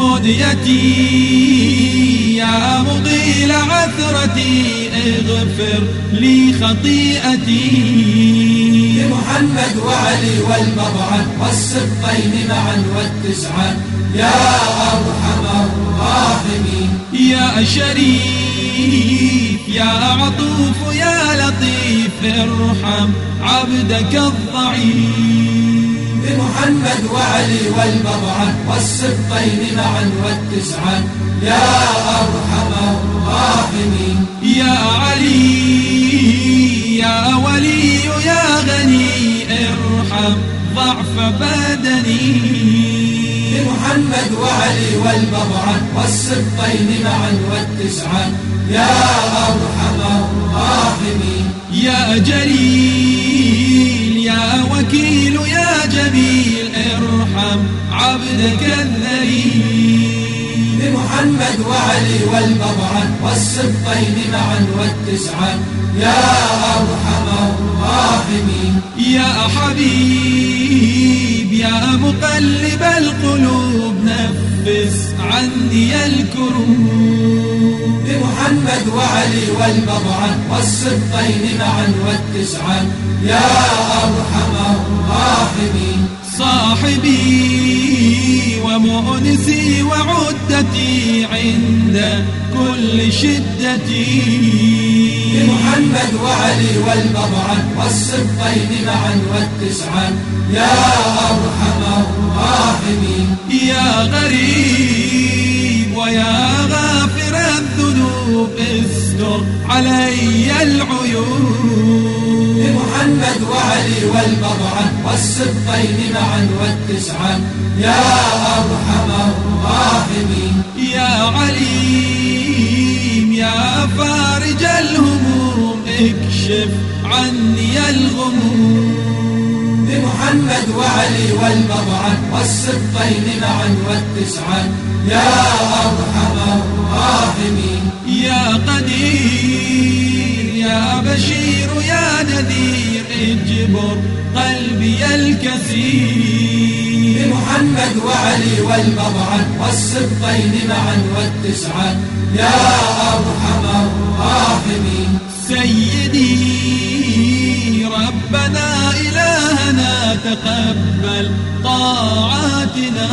موديتي يا مضيل عثرتي اغفر لي خطيئتي. لمحمد وعلي والمضعن والسبطين معا والتسعة يا أرحم الراحمين. يا شريف يا عطوف يا لطيف ارحم عبدك الضعيف. لمحمد وعلي والمضعن والسبطين معا والتسعة يا أرحم الراحمين. يا علي يا ولي يا غني ارحم ضعف بدني. لمحمد وعلي والمضعن والسبطين معا والتسعة يا أرحم الراحمين. يا جليل عبدك الذليل. لمحمد وعلي والمضعن والسبطين معا والتسعة. يا أرحم الراحمين. يا حبيب يا مقلب القلوب نفس عني الكروب. لمحمد وعلي والمضعن والسبطين معا والتسعة. يا أرحم الراحمين. صاحبي وعدتي عند كل شدتي لمحمد وعلي والمضعن والسبطين معا والتسعة. يا أرحم الراحمين. يا غريب ويا غافر الذنوب استر علي العيوب. لمحمد وعلي والمضعن والسبطين معا والتسعة. يا أرحم الراحمين. عليم يا فارج الهموم اكشف عني الغموم. لمحمد وعلي والمضعن والسبطين معا والتسعة يا أرحم الراحمين. يا قدير يا بشير يا نذير اجبر قلبي الكثير. لمحمد وعلي والمضعن والسبطين معا والتسعة يا أرحم الراحمين. سيدي ربنا إلهنا تقبل طاعاتنا.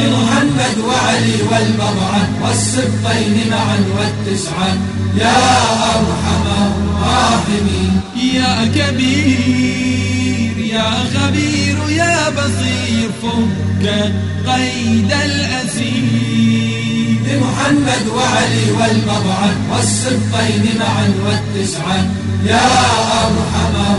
لمحمد وعلي والمضعن والسبطين معا والتسعة يا أرحم الراحمين. يا كبير يا خبير يا بصير فك قيد الأسير. لمحمد وعلي والمضعن والسبطين معا والتسعة. يا أرحم